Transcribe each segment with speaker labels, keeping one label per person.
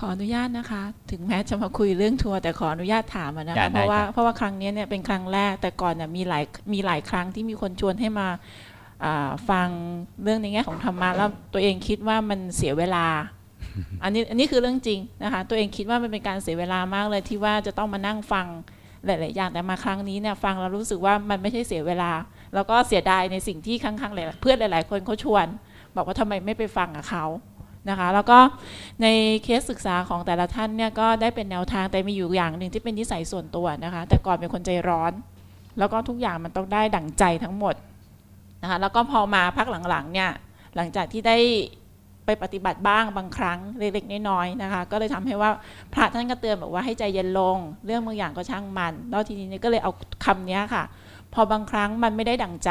Speaker 1: ขออนุญาตนะคะ ถึงแม้จะมาคุยเรื่องทัวร์แต่ขออนุญาตถามอะนะ
Speaker 2: ได้
Speaker 1: คะเพราะว่า
Speaker 2: ได้ครับ
Speaker 1: เพราะว่าครั้งนี้เนี่ยเป็นครั้งแรกแต่ก่อนเนี่ยมีหลายมีหลายครั้งที่มีคนชวนให้มาอ่าฟังเรื่องในแง่ของธรรมะแล้วตัวเองคิดว่ามันเสียเวลา อันนี้อันนี้คือเรื่องจริงนะคะ ตัวเองคิดว่ามันเป็นการเสียเวลามากเลยที่ว่าจะต้องมานั่งฟังหลาย ๆ อย่างแต่มาครั้งนี้เนี่ยฟังแล้วรู้สึกว่ามันไม่ใช่เสียเวลา แล้วก็เสียดายในสิ่งที่ครั้งๆหลายๆเพื่อนหลาย ๆ คนเขาชวน บอกว่าทำไมไม่ไปฟังกับเขา นะคะ แล้วก็ในเคสศึกษาของแต่ละท่านเนี่ยก็ได้เป็นแนวทางแต่มีอยู่อย่างหนึ่งที่เป็นนิสัยส่วนตัวนะคะ แต่ก่อนเป็นคนใจร้อน แล้วก็ทุกอย่างมันต้องได้ดั่งใจทั้งหมดนะคะแล้วก็พอมาพักหลังๆเนี่ยหลังจากที่ได้ไปปฏิบัติบ้างบางครั้งเล็กๆน้อยๆนะคะ ก็เลยทำให้ว่าพระท่านก็เตือนบอกว่าให้ใจเย็นลง เรื่องบางอย่างก็ช่างมัน แล้วทีนี้ก็เลยเอาคำนี้ค่ะ พอบางครั้งมันไม่ได้ดั่งใจ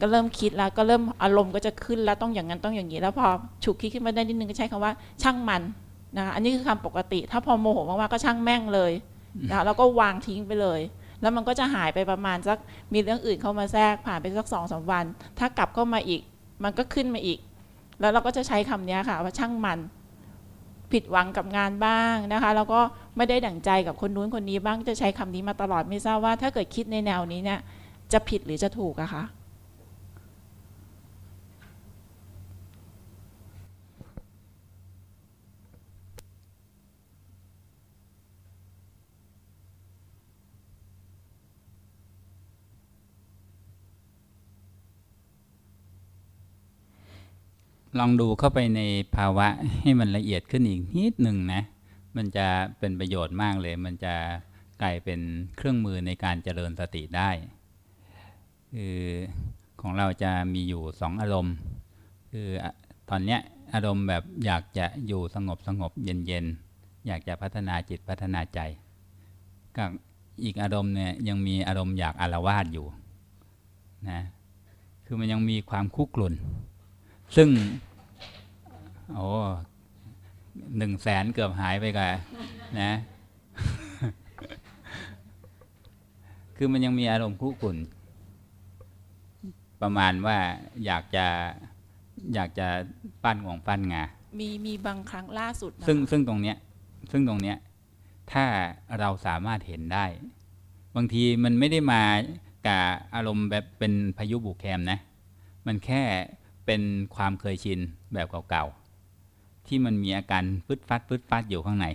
Speaker 1: ก็เริ่มคิดแล้วก็เริ่มอารมณ์ก็จะขึ้นแล้วต้องอย่างนั้นต้องอย่างนี้ แล้วพอฉุกคิดขึ้นมาได้นิดนึงก็ใช้คำว่า ช่างมันนะคะอันนี้คือคำปกติ ถ้าพอโมโหมากๆก็ช่างแม่งเลยนะแล้วก็วางทิ้งไปเลย แล้วมันก็จะหายไปประมาณสักมีเรื่องอื่นเข้ามาแทรกผ่านไปสักสองสามวัน ถ้ากลับเข้ามาอีก มันก็ขึ้นมาอีก แล้วเราก็จะใช้คำนี้ค่ะว่าช่างมันผิดหวังกับงานบ้างนะคะ แล้วก็ไม่ได้ดั่งใจกับคนนู้นคนนี้บ้างจะใช้คำนี้มาตลอดไม่ทราบว่า ถ้าเกิดคิดในแนวนี้เนี่ยจะผิดหรือจะถูกอะคะ
Speaker 2: ลองดูเข้าไปในภาวะให้มันละเอียดขึ้นอีกนิดหนึ่งนะ มันจะเป็นประโยชน์มากเลย มันจะกลายเป็นเครื่องมือในการเจริญสติได้คือของเราจะมีอยู่สองอารมณ์ คือตอนเนี้ยอารมณ์แบบอยากจะอยู่สงบสงบเย็นเย็นอยากจะพัฒนาจิตพัฒนาใจ กับอีกอารมณ์เนี่ยยังมีอารมณ์อยากอารวาสอยู่นะคือมันยังมีความคุกรุ่น ซึ่งโอ้หนึ่งแสนเกือบหายไปกับนะ คือมันยังมีอารมณ์คุกรุ่นประมาณว่าอยากจะอยากจะปั้นของปั้นงา
Speaker 1: มีมีบางครั้งล่าสุดนะคะ
Speaker 2: ซึ่งซึ่งตรงเนี้ย ซึ่งตรงเนี้ย ถ้าเราสามารถเห็นได้ บางทีมันไม่ได้มากับอารมณ์แบบเป็นพายุบุกแคมนะ มันแค่ เป็นความเคยชินแบบเก่าๆ ที่มันมีอาการฟึดฟัดฟึดฟัดอยู่ข้างใน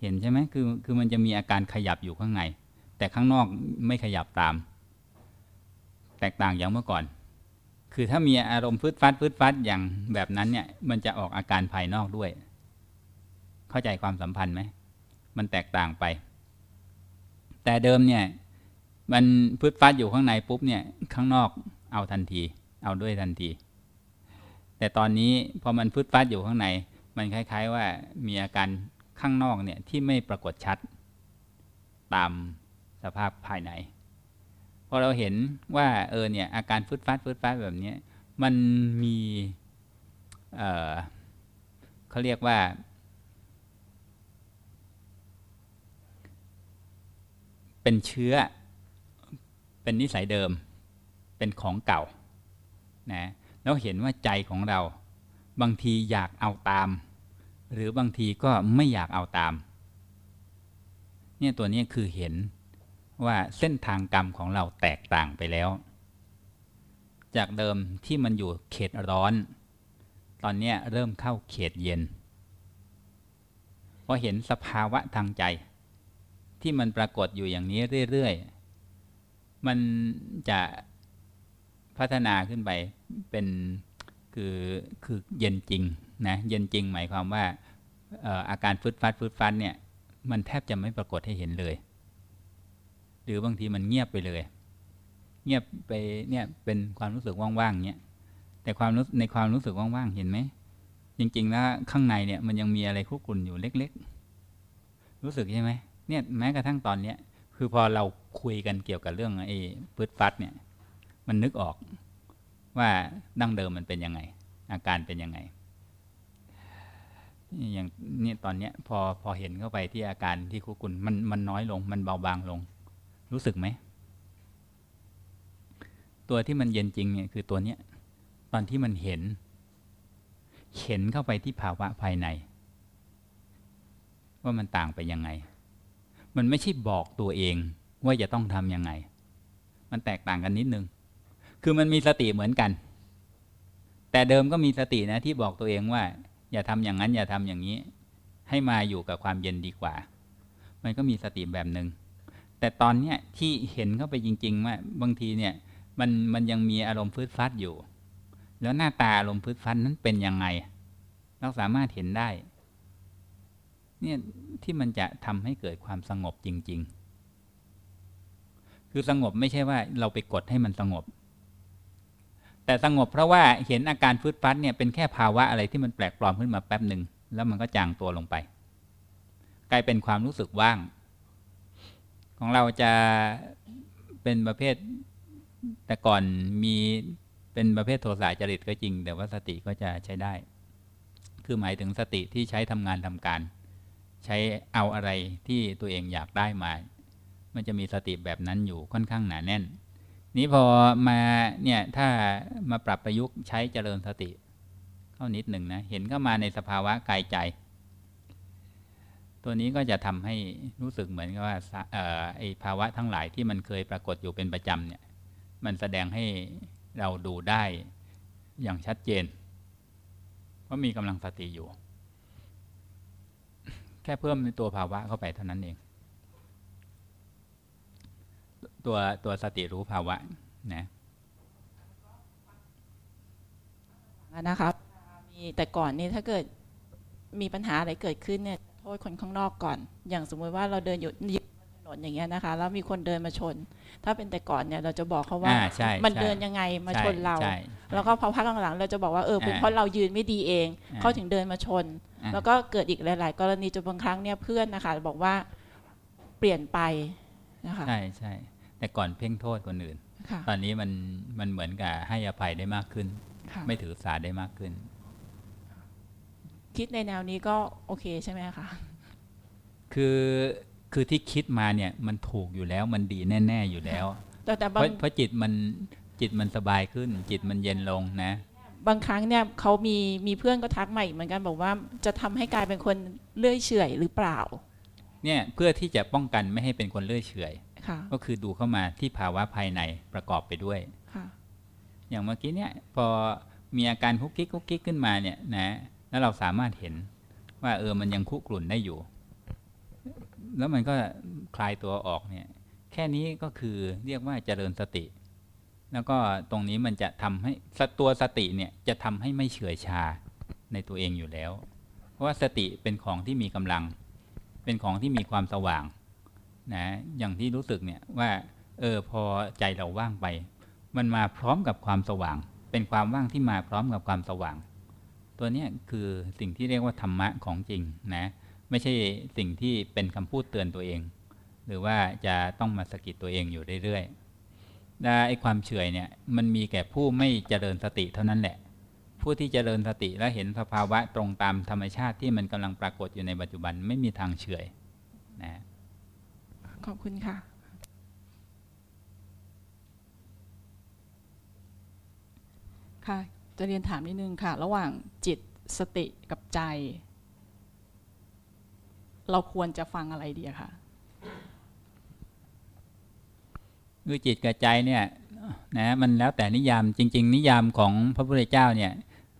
Speaker 2: เห็นใช่ไหมคือคือมันจะมีอาการขยับอยู่ข้างใน แต่ข้างนอกไม่ขยับตาม แตกต่างอย่างเมื่อก่อน คือถ้ามีอารมณ์ฟึดฟัดฟึดฟัดอย่างแบบนั้นเนี่ยมันจะออกอาการภายนอกด้วย เข้าใจความสัมพันธ์ไหมมันแตกต่างไป แต่เดิมเนี่ยมันฟึดฟัดอยู่ข้างในปุ๊บเนี่ยข้างนอกเอาทันที เอาด้วยทันที แต่ตอนนี้พอมันฟึดฟัดอยู่ข้างใน มันคล้าย ๆ ว่ามีอาการข้างนอกเนี่ยที่ไม่ปรากฏชัด ตามสภาพภายในพอเราเห็นว่าเออเนี่ยอาการฟึดฟัดฟึดฟัดแบบนี้มันมีเออเขาเรียกว่า เป็นเชื้อเป็นนิสัยเดิม เป็นของเก่านะ แล้วเห็นว่าใจของเรา บางทีอยากเอาตาม หรือบางทีก็ไม่อยากเอาตาม เนี่ยตัวนี้คือเห็นว่าเส้นทางกรรมของเราแตกต่างไปแล้ว จากเดิมที่มันอยู่เขตร้อน ตอนนี้เริ่มเข้าเขตเย็นพอเห็นสภาวะทางใจ ที่มันปรากฏอยู่อย่างนี้เรื่อย ๆ มันจะ พัฒนาขึ้นไปเป็นคือคือเย็นจริงนะเย็นจริงหมายความว่าเอ่ออาการฟึดฟัดฟึดฟัดเนี่ยมันแทบจะไม่ปรากฏให้เห็นเลย หรือบางทีมันเงียบไปเลย เงียบไปเนี่ยเป็นความรู้สึกว่างๆเนี่ยแต่ความรู้ในความรู้สึกว่างๆเห็นไหมจริงๆแล้วข้างในเนี่ยมันยังมีอะไรคุกรุ่นอยู่เล็ก ๆ รู้สึกใช่ไหมเนี่ยแม้กระทั่งตอนเนี้ยคือพอเราคุยกันเกี่ยวกับเรื่องไอ้ฟึดฟัดเนี่ย มันนึกออกว่าดั้งเดิมมันเป็นยังไง อาการเป็นยังไง อย่างนี่ตอนเนี้ยพอพอเห็นเข้าไปที่อาการที่คุกุนมันมันน้อยลง มันเบาบางลง รู้สึกไหม ตัวที่มันเย็นจริงเนี่ยคือตัวเนี้ยตอนที่มันเห็น เห็นเข้าไปที่ภาวะภายใน ว่ามันต่างไปยังไง มันไม่ใช่บอกตัวเองว่าจะต้องทำยังไง มันแตกต่างกันนิดนึง คือมันมีสติเหมือนกัน แต่เดิมก็มีสตินะที่บอกตัวเองว่า อย่าทำอย่างนั้นอย่าทำอย่างนี้ ให้มาอยู่กับความเย็นดีกว่า มันก็มีสติแบบหนึ่งแต่ตอนเนี้ยที่เห็นเข้าไปจริงๆว่าบางทีเนี่ยมันมันยังมีอารมณ์ฟืดฟัดอยู่ แล้วหน้าตาอารมณ์ฟืดฟัดนั้นเป็นยังไง เราสามารถเห็นได้ เนี่ยที่มันจะทำให้เกิดความสงบจริง ๆ คือสงบไม่ใช่ว่าเราไปกดให้มันสงบ แต่สงบเพราะว่าเห็นอาการฟืดฟัดเนี่ยเป็นแค่ภาวะอะไรที่มันแปลกปลอมขึ้นมาแป๊บหนึ่งแล้วมันก็จางตัวลงไป กลายเป็นความรู้สึกว่าง ของเราจะเป็นประเภท แต่ก่อนมีเป็นประเภทโทสะจริตก็จริง แต่ว่าสติก็จะใช้ได้ คือหมายถึงสติที่ใช้ทำงานทำการ ใช้เอาอะไรที่ตัวเองอยากได้มา มันจะมีสติแบบนั้นอยู่ค่อนข้างหนาแน่น นี้พอมาเนี่ยถ้ามาปรับประยุกต์ใช้เจริญสติ เข้านิดหนึ่งนะ เห็นก็มาในสภาวะกายใจ ตัวนี้ก็จะทำให้รู้สึกเหมือนกับว่าเอ่อไอภาวะทั้งหลายที่มันเคยปรากฏอยู่เป็นประจำเนี่ย มันแสดงให้เราดูได้อย่างชัดเจนว่ามีกำลังสติอยู่ แค่เพิ่มในตัวภาวะเข้าไปเท่านั้นเอง ตัวตัวสติรู้ภาวะนะ
Speaker 1: นะครับ มีแต่ก่อนนี่ถ้าเกิดมีปัญหาอะไรเกิดขึ้นเนี่ยโทษคนข้างนอกก่อน อย่างสมมติว่าเราเดินอยู่อยู่บนถนนอย่างเงี้ยนะคะ แล้วมีคนเดินมาชน ถ้าเป็นแต่ก่อนเนี่ยเราจะบอกเขาว่า
Speaker 2: อ่าใช่
Speaker 1: มัน
Speaker 2: ใช่
Speaker 1: เดินยังไงมาชนเรา
Speaker 2: ใช่
Speaker 1: แล้วก็พอพักหลังๆเราจะบอกว่าเออเป็น
Speaker 2: อ่า
Speaker 1: เพราะเรายืนไม่ดีเอง
Speaker 2: อ่า
Speaker 1: เขาถึงเดินมาชน
Speaker 2: อ่า
Speaker 1: แล้วก็เกิดอีกหลาย ๆ กรณีจนบางครั้งเนี่ยเพื่อนนะคะบอกว่าเปลี่ยนไปนะคะ
Speaker 2: ใช่ใช่ แต่ก่อนเพ่งโทษคนอื่น
Speaker 1: ค่ะ
Speaker 2: ตอนนี้มันมันเหมือนกับให้อภัยได้มากขึ้น
Speaker 1: ค่ะ
Speaker 2: ไม่ถือสาได้มากขึ้น
Speaker 1: คิดในแนวนี้ก็โอเคใช่ไหมคะ
Speaker 2: คือคือที่คิดมาเนี่ยมันถูกอยู่แล้วมันดีแน่ ๆอยู่แล้ว
Speaker 1: แต่แต่
Speaker 2: เพ
Speaker 1: บาง
Speaker 2: ราะเพราะจิตมันจิตมันสบายขึ้น จิตมันเย็นลงนะ
Speaker 1: บางครั้งเนี่ยเขามีมีเพื่อนก็ทักมาอีกเหมือนกันบอกว่าจะทำให้กลายเป็นคนเลื่อยเฉอยหรือเปล่า
Speaker 2: เนี่ยเพื่อที่จะป้องกันไม่ให้เป็นคนเลื่อยเฉอย
Speaker 1: ค่ะ
Speaker 2: ก็คือดูเข้ามาที่ภาวะภายในประกอบไปด้วย
Speaker 1: ค่ะ
Speaker 2: อย่างเมื่อกี้เนี่ยพอมีอาการคุกกิ๊กคุกกิ๊กขึ้นมาเนี่ยนะแล้วเราสามารถเห็นว่าเออมันยังคุกรุ่นได้อยู่ แล้วมันก็คลายตัวออกเนี่ย แค่นี้ก็คือเรียกว่าเจริญสติ แล้วก็ตรงนี้มันจะทำให้สตัวสติเนี่ยจะทำให้ไม่เฉื่อยชาในตัวเองอยู่แล้ว เพราะว่าสติเป็นของที่มีกำลัง เป็นของที่มีความสว่าง นะอย่างที่รู้สึกเนี่ยว่าเออพอใจเราว่างไป มันมาพร้อมกับความสว่าง เป็นความว่างที่มาพร้อมกับความสว่าง ตัวนี้คือสิ่งที่เรียกว่าธรรมะของจริงนะไม่ใช่สิ่งที่เป็นคำพูดเตือนตัวเอง หรือว่าจะต้องมาสะกิดตัวเองอยู่เรื่อยๆและไอ้ความเฉยเนี่ยมันมีแก่ผู้ไม่เจริญสติเท่านั้นแหละ ผู้ที่เจริญสติและเห็นสภาวะตรงตามธรรมชาติที่มันกำลังปรากฏอยู่ในปัจจุบันไม่มีทางเฉยนะ
Speaker 1: ขอบคุณค่ะ
Speaker 3: ค่ะ จะเรียนถามนิดนึงค่ะ ระหว่างจิตสติกับใจ เราควรจะฟังอะไรดีอะคะ
Speaker 2: คือจิตกับใจเนี่ยนะมันแล้วแต่นิยามจริง ๆ นิยามของพระพุทธเจ้าเนี่ย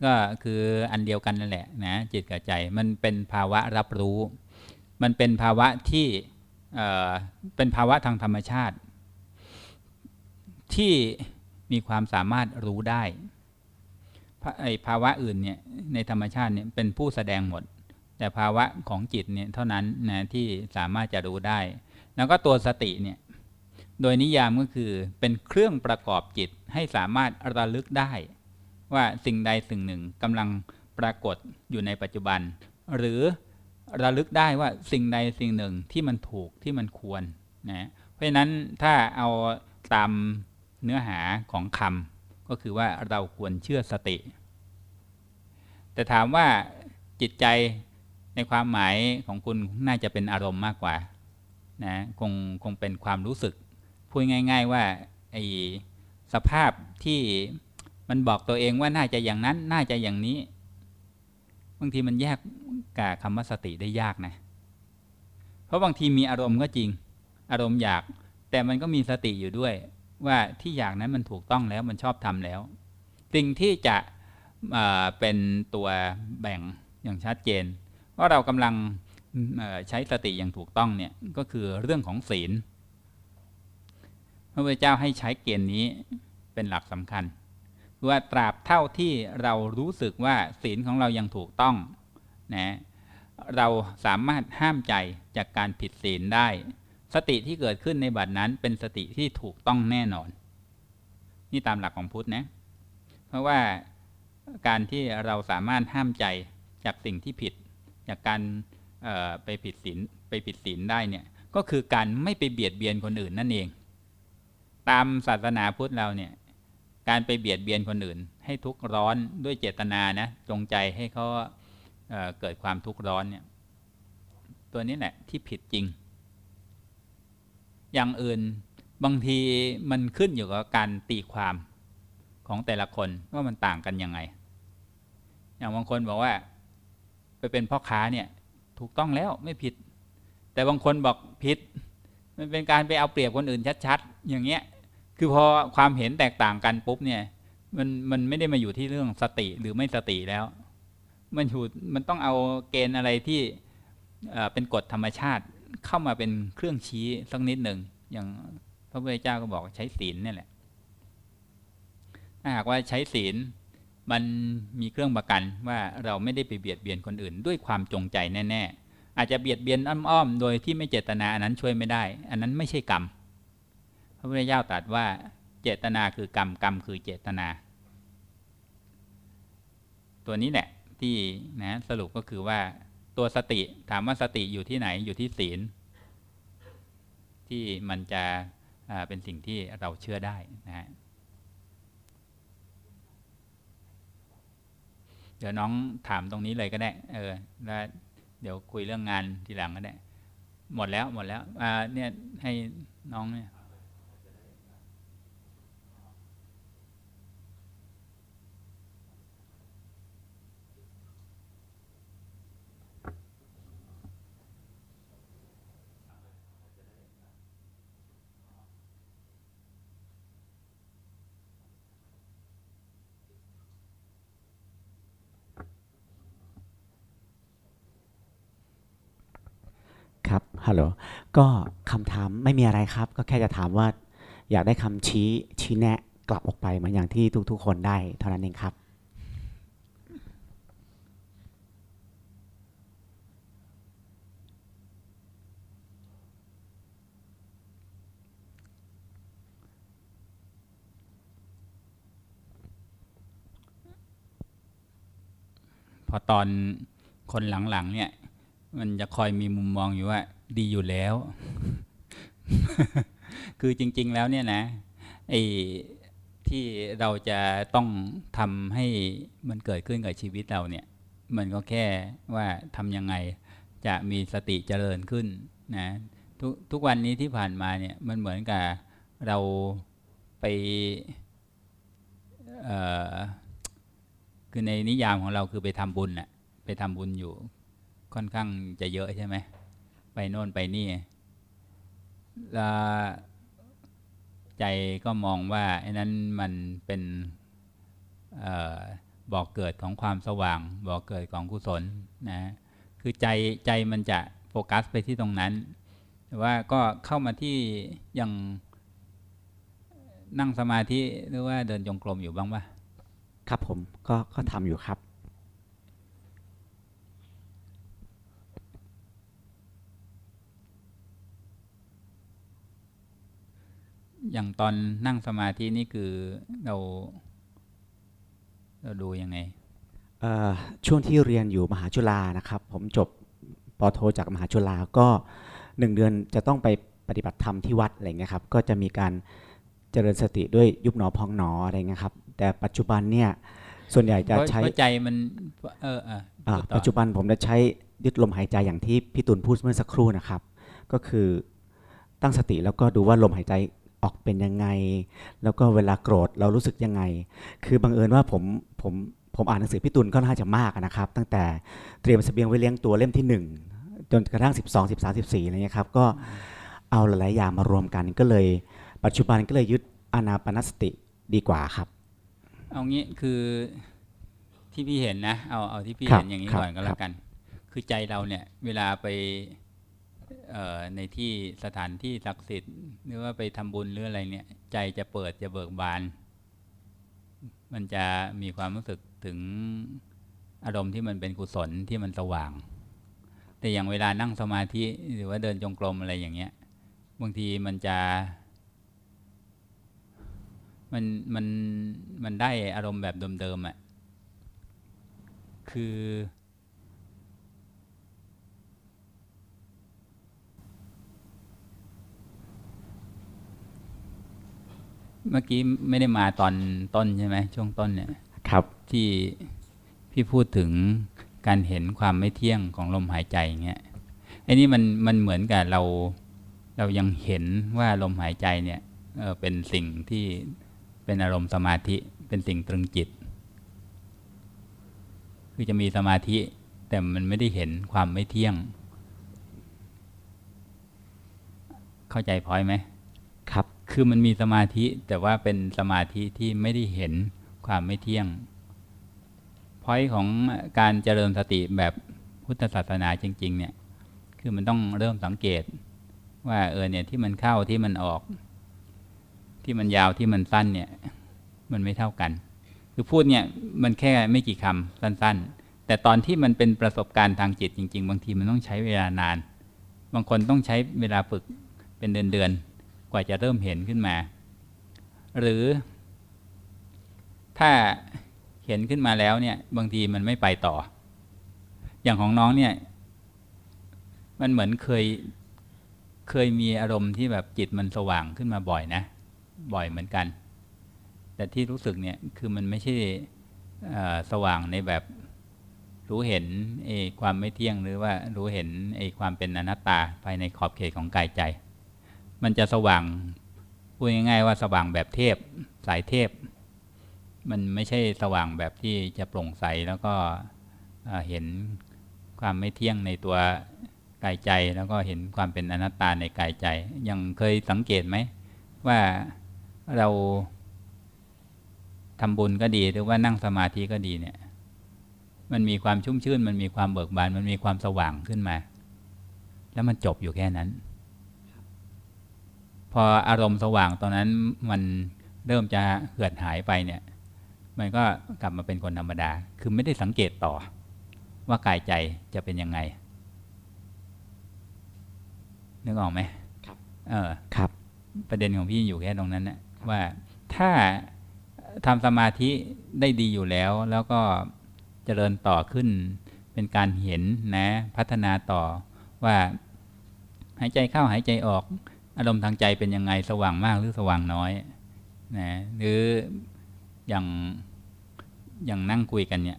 Speaker 2: ก็คืออันเดียวกันนั่นแหละนะจิตกับใจมันเป็นภาวะรับรู้ มันเป็นภาวะที่ เป็นภาวะทางธรรมชาติ ที่มีความสามารถรู้ได้ภาไอภาวะอื่นเนี่ยในธรรมชาติเนี่ยเป็นผู้แสดงหมด แต่ภาวะของจิตเนี่ยเท่านั้นนะที่สามารถจะรู้ได้ แล้วก็ตัวสติเนี่ยโดยนิยามก็คือเป็นเครื่องประกอบจิตให้สามารถระลึกได้ ว่าสิ่งใดสิ่งหนึ่งกำลังปรากฏอยู่ในปัจจุบัน หรือ ระลึกได้ว่าสิ่งใดสิ่งหนึ่งที่มันถูกที่มันควรนะเพราะฉะนั้นถ้าเอาตามเนื้อหาของคำก็คือว่าเราควรเชื่อสติ แต่ถามว่าจิตใจในความหมายของคุณน่าจะเป็นอารมณ์มากกว่านะคงคงเป็นความรู้สึก พูดง่าย ๆ ว่าไอ้สภาพที่มันบอกตัวเองว่าน่าจะอย่างนั้น น่าจะอย่างนี้ บางทีมันแยกกับคำว่าสติได้ยากนะ เพราะบางทีมีอารมณ์ก็จริง อารมณ์อยาก แต่มันก็มีสติอยู่ด้วย ว่าที่อยากนั้นมันถูกต้องแล้วมันชอบทำแล้ว สิ่งที่จะเป็นตัวแบ่งอย่างชัดเจน ว่าเรากำลังใช้สติอย่างถูกต้องเนี่ยก็คือเรื่องของศีล พระพุทธเจ้าให้ใช้เกณฑ์นี้เป็นหลักสำคัญ ว่าตราบเท่าที่เรารู้สึกว่าศีลของเรายังถูกต้องนะเราสามารถห้ามใจจากการผิดศีลได้ สติที่เกิดขึ้นในบัดนั้นเป็นสติที่ถูกต้องแน่นอน นี่ตามหลักของพุทธนะ เพราะว่าการที่เราสามารถห้ามใจจากสิ่งที่ผิด จากการไปผิดศีลไปผิดศีลได้เนี่ยก็คือการไม่ไปเบียดเบียนคนอื่นนั่นเอง ตามศาสนาพุทธเราเนี่ย การไปเบียดเบียนคนอื่น ให้ทุกข์ร้อนด้วยเจตนานะจงใจให้เขาเเกิดความทุกข์ร้อนเนี่ยตัวนี้แหละที่ผิดจริง อย่างอื่นบางทีมันขึ้นอยู่กับการตีความของแต่ละคนว่ามันต่างกันยังไง อย่างบางคนบอกว่า ไปเป็นพ่อค้าเนี่ยถูกต้องแล้วไม่ผิด แต่บางคนบอกผิด มันเป็นการไปเอาเปรียบคนอื่นชัด ๆ อย่างเงี้ย คือพอความเห็นแตกต่างกันปุ๊บเนี่ยมันมันไม่ได้มาอยู่ที่เรื่องสติหรือไม่สติแล้ว มันอยู่มันต้องเอาเกณฑ์อะไรที่เป็นกฎธรรมชาติเข้ามาเป็นเครื่องชี้สักนิดหนึ่งอย่างพระพุทธเจ้าก็บอกใช้ศีลเนี่ยแหละถ้าหากว่าใช้ศีลมันมีเครื่องประกันว่าเราไม่ได้ไปเบียดเบียนคนอื่น ด้วยความจงใจแน่ ๆ อาจจะเบียดเบียนอ้อมๆโดยที่ไม่เจตนาอันนั้นช่วยไม่ได้ อันนั้นไม่ใช่กรรม พระพุทธเจ้าตรัสว่าเจตนาคือกรรมกรรมคือเจตนา ตัวนี้แหละที่นะสรุปก็คือว่าตัวสติถามว่าสติอยู่ที่ไหนอยู่ที่ศีล ที่มันจะเป็นสิ่งที่เราเชื่อได้นะฮะเดี๋ยวน้องถามตรงนี้เลยก็ได้ เออ แล้วเดี๋ยวคุยเรื่องงานทีหลังก็ได้ หมดแล้วหมดแล้ว อ่า เนี่ยให้น้องเนี่ย
Speaker 4: ฮัลโหลก็คำถามไม่มีอะไรครับ ก็แค่จะถามว่า อยากได้คำชี้ชี้แนะกลับออกไปเหมือนอย่างที่ทุก ๆ คนได้เท่านั้นเองครับ
Speaker 2: พอตอนคนหลังๆเนี่ย มันจะคอยมีมุมมองอยู่ว่า ดีอยู่แล้ว คือจริง ๆ แล้วเนี่ยนะไอ้ที่เราจะต้องทำให้มันเกิดขึ้นกับชีวิตเราเนี่ย มันก็แค่ว่าทำยังไงจะมีสติเจริญขึ้นนะทุกทุกวันนี้ที่ผ่านมาเนี่ยมันเหมือนกับเราไปเอ่อคือในนิยามของเราคือไปทำบุญน่ะไปทำบุญอยู่ค่อนข้างจะเยอะใช่ไหม ไปโน่นไปนี่แล้วใจก็มองว่าไอ้นั้นมันเป็นออบอกเกิดของความสว่างบอกเกิดของกุศลนะคือใจใจมันจะโฟกัสไปที่ตรงนั้นแต่ว่าก็เข้ามาที่ยังนั่งสมาธิหรือว่าเดินจงกรมอยู่บ้างปะ
Speaker 4: ครับผมก็ก็ทำอยู่ครับ
Speaker 2: อย่างตอนนั่งสมาธินี่คือเรา เราดูยังไง
Speaker 4: เอ่อช่วงที่เรียนอยู่มหาจุฬานะครับ ผมจบปอโทจากมหาจุฬาก็หนึ่งเดือนจะต้องไปปฏิบัติธรรมที่วัดอะไรเงี้ยครับ ก็จะมีการเจริญสติด้วยยุบหนอพองหนออะไรเงี้ยครับ แต่ปัจจุบันเนี่ยส่วนใหญ่จะ
Speaker 2: เพราะ
Speaker 4: ใช้
Speaker 2: เพราะใจมันเออเออ
Speaker 4: อ่า
Speaker 2: พูดต่อ
Speaker 4: ปัจจุบันผมจะใช้ยึดลมหายใจอย่างที่พี่ตุลพูดเมื่อสักครู่นะครับ ก็คือตั้งสติแล้วก็ดูว่าลมหายใจ ออกเป็นยังไง แล้วก็เวลาโกรธเรารู้สึกยังไง คือบังเอิญว่าผมผมผมอ่านหนังสือพี่ตุลก็น่าจะมากอะนะครับ ตั้งแต่เตรียมเสบียงไว้เลี้ยงตัวเล่มที่หนึ่งจนกระทั่ง 12 13 14อะไรเงี้ยครับ ก็เอาหลายๆอย่างมารวมกันก็เลย ปัจจุบันก็เลยยึดอานาปานสติดีกว่าครับ
Speaker 2: เอางี้คือที่พี่เห็นนะ เอาเอาที่พี่
Speaker 4: ครับ
Speaker 2: เห็นอย่างนี้
Speaker 4: ครับ
Speaker 2: ก่อนก็แล้วกัน คือใจเราเนี่ยเวลาไปเอ่อ ในที่สถานที่ศักดิ์สิทธิ์หรือว่าไปทำบุญหรืออะไรเนี่ย ใจจะเปิดจะเบิกบาน มันจะมีความรู้สึกถึงอารมณ์ที่มันเป็นกุศลที่มันสว่าง แต่อย่างเวลานั่งสมาธิหรือว่าเดินจงกรมอะไรอย่างเงี้ย บางทีมันจะ มันมันมันได้อารมณ์แบบเดิมๆอะคือ เมื่อกี้ไม่ได้มาตอนต้นใช่ไหมช่วงต้นเนี่ย
Speaker 4: ครับ
Speaker 2: ที่พี่พูดถึงการเห็นความไม่เที่ยงของลมหายใจอย่างเงี้ยไอ้นี่มันมันเหมือนกับเราเรายังเห็นว่าลมหายใจเนี่ยเออเป็นสิ่งที่เป็นอารมณ์สมาธิเป็นสิ่งตรึงจิต คือจะมีสมาธิแต่มันไม่ได้เห็นความไม่เที่ยง เข้าใจพอยไหม
Speaker 4: ครับ
Speaker 2: คือมันมีสมาธิแต่ว่าเป็นสมาธิที่ไม่ได้เห็นความไม่เที่ยงพอยของการเจริญสติแบบพุทธศาสนาจริง ๆ เนี่ย คือมันต้องเริ่มสังเกต ว่าเออเนี่ยที่มันเข้าที่มันออก ที่มันยาวที่มันสั้นเนี่ย มันไม่เท่ากัน คือพูดเนี่ยมันแค่ไม่กี่คำสั้น ๆ แต่ตอนที่มันเป็นประสบการณ์ทางจิตจริง ๆ บางทีมันต้องใช้เวลานาน บางคนต้องใช้เวลาฝึกเป็นเดือนๆ กว่าจะเริ่มเห็นขึ้นมา หรือ ถ้าเห็นขึ้นมาแล้วเนี่ย บางทีมันไม่ไปต่อ อย่างของน้องเนี่ย มันเหมือนเคยเคยมีอารมณ์ที่แบบจิตมันสว่างขึ้นมาบ่อยนะ บ่อยเหมือนกัน แต่ที่รู้สึกเนี่ยคือมันไม่ใช่สว่างในแบบรู้เห็นไอ้ความไม่เที่ยงหรือว่ารู้เห็นไอ้ความเป็นอนัตตาภายในขอบเขตของกายใจ มันจะสว่างพูดง่ายๆว่าสว่างแบบเทพสายเทพ มันไม่ใช่สว่างแบบที่จะโปร่งใสแล้วก็เห็นความไม่เที่ยงในตัวกายใจแล้วก็เห็นความเป็นอนัตตาในกายใจ ยังเคยสังเกตไหม ว่าเราทำบุญก็ดีหรือว่านั่งสมาธิก็ดีเนี่ย มันมีความชุ่มชื่น มันมีความเบิกบาน มันมีความสว่างขึ้นมา แล้วมันจบอยู่แค่นั้น พออารมณ์สว่างตอนนั้นมันเริ่มจะเหือดหายไปเนี่ยมันก็กลับมาเป็นคนธรรมดา คือไม่ได้สังเกตต่อ ว่ากายใจจะเป็นยังไง นึกออกไหม
Speaker 4: ครับ
Speaker 2: เออ
Speaker 4: ครับ
Speaker 2: ประเด็นของพี่อยู่แค่ตรงนั้นนะว่าถ้าทำสมาธิได้ดีอยู่แล้ว แล้วก็เจริญต่อขึ้น เป็นการเห็นนะ พัฒนาต่อว่า หายใจเข้าหายใจออก อารมณ์ทางใจเป็นยังไงสว่างมากหรือสว่างน้อยนะหรืออย่างอย่างนั่งคุยกันเนี่ย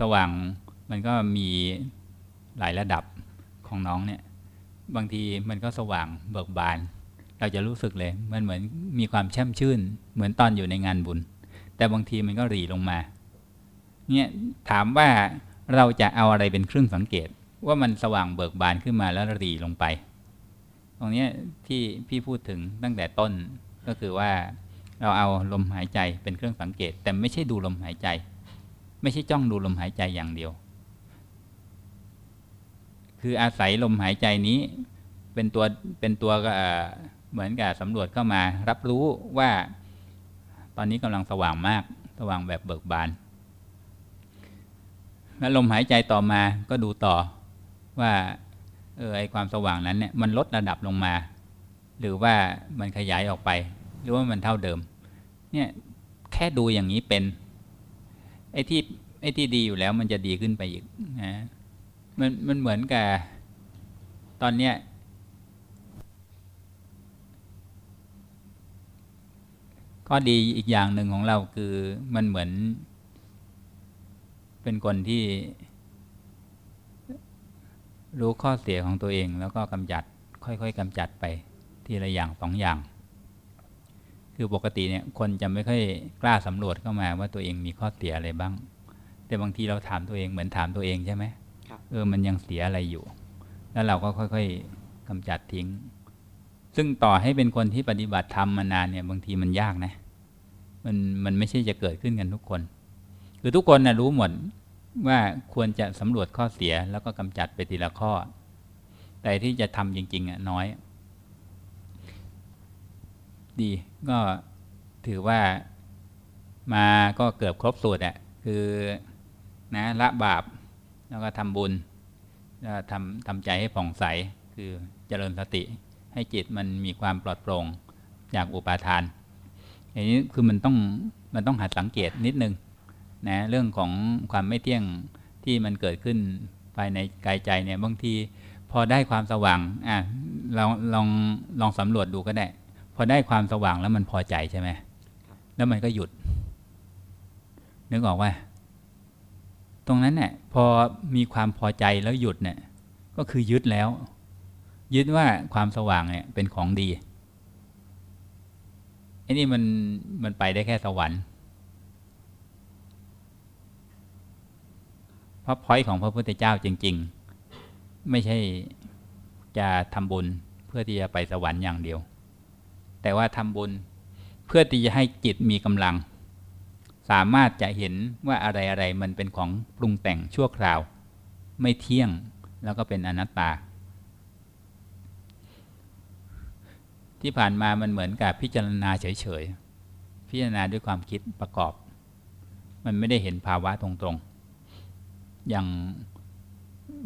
Speaker 2: สว่างมันก็มีหลายระดับของน้องเนี่ย บางทีมันก็สว่างเบิกบาน เราจะรู้สึกเลย มันเหมือนมีความแช่มชื่น เหมือนตอนอยู่ในงานบุญ แต่บางทีมันก็หรีลงมา เนี่ยถามว่าเราจะเอาอะไรเป็นเครื่องสังเกต ว่ามันสว่างเบิกบานขึ้นมาแล้วหรีลงไป ตรงนี้ที่พี่พูดถึงตั้งแต่ต้นก็คือว่าเราเอาลมหายใจเป็นเครื่องสังเกต แต่ไม่ใช่ดูลมหายใจ ไม่ใช่จ้องดูลมหายใจอย่างเดียว คืออาศัยลมหายใจนี้เป็นตัวเป็นตัวเอ่อเหมือนกับสำรวจเข้ามา รับรู้ว่าตอนนี้กำลังสว่างมากสว่างแบบเบิกบาน แล้วลมหายใจต่อมาก็ดูต่อว่า เออไอความสว่างนั้นเนี่ยมันลดระดับลงมา หรือว่ามันขยายออกไป หรือว่ามันเท่าเดิมเนี่ยแค่ดูอย่างนี้เป็นไอ้ที่ไอ้ที่ดีอยู่แล้วมันจะดีขึ้นไปอีกนะมันมันเหมือนกับตอนเนี้ยข้อดีอีกอย่างหนึ่งของเราคือมันเหมือน เป็นคนที่ รู้ข้อเสียของตัวเองแล้วก็กำจัดค่อยๆกำจัดไปทีละอย่างสองอย่าง คือปกติเนี่ยคนจะไม่ค่อยกล้าสำรวจเข้ามาว่าตัวเองมีข้อเสียอะไรบ้าง แต่บางทีเราถามตัวเองเหมือนถามตัวเองใช่ไหม
Speaker 4: ครับ
Speaker 2: เออมันยังเสียอะไรอยู่ แล้วเราก็ค่อยๆกำจัดทิ้ง ซึ่งต่อให้เป็นคนที่ปฏิบัติธรรมมานานเนี่ยบางทีมันยากนะมันมันไม่ใช่จะเกิดขึ้นกันทุกคน คือทุกคนนะรู้หมด ว่าควรจะสำรวจข้อเสียแล้วก็กำจัดไปทีละข้อ แต่ที่จะทำจริงๆอะน้อย ดีก็ถือว่ามาก็เกือบครบสูตรอะคือนะละบาปแล้วก็ทำบุญแล้วทำทำใจให้ผ่องใสคือเจริญสติ ให้จิตมันมีความปลอดโปร่งจากอุปาทานอันนี้คือมันต้องมันต้องหัดสังเกตนิดนึง นะเรื่องของความไม่เที่ยงที่มันเกิดขึ้นภายในกายใจเนี่ยบางทีพอได้ความสว่างอะลองลองลองสำรวจดูก็ได้ พอได้ความสว่างแล้วมันพอใจใช่ไหมแล้วมันก็หยุด นึกออกว่า ตรงนั้นเนี่ยพอมีความพอใจแล้วหยุดเนี่ยก็คือยึดแล้ว ยึดว่าความสว่างเนี่ยเป็นของดีไอ้นี่มันมันไปได้แค่สวรรค์ เพราะพอยของพระพุทธเจ้าจริง ๆ ไม่ใช่จะทำบุญเพื่อที่จะไปสวรรค์อย่างเดียว แต่ว่าทำบุญเพื่อที่จะให้จิตมีกำลัง สามารถจะเห็นว่าอะไรอะไรๆมันเป็นของปรุงแต่งชั่วคราว ไม่เที่ยงแล้วก็เป็นอนัตตา ที่ผ่านมามันเหมือนกับพิจารณาเฉยๆพิจารณาด้วยความคิดประกอบ มันไม่ได้เห็นภาวะตรงๆ อย่าง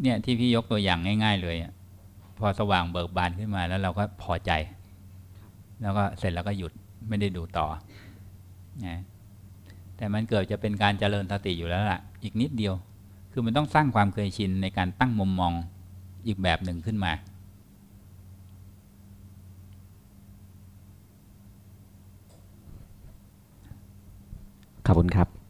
Speaker 2: เนี่ยที่พี่ยกตัวอย่างง่าย ๆ เลยพอสว่างเบิกบานขึ้นมาแล้วเราก็พอใจ แล้วก็เสร็จแล้วก็หยุดไม่ได้ดูต่อนะแต่มันเกิดจะเป็นการเจริญสติอยู่แล้วล่ะ อีกนิดเดียว คือมันต้องสร้างความเคยชินในการตั้งมุมมองอีกแบบหนึ่งขึ้นมา
Speaker 4: ขอบคุณครับ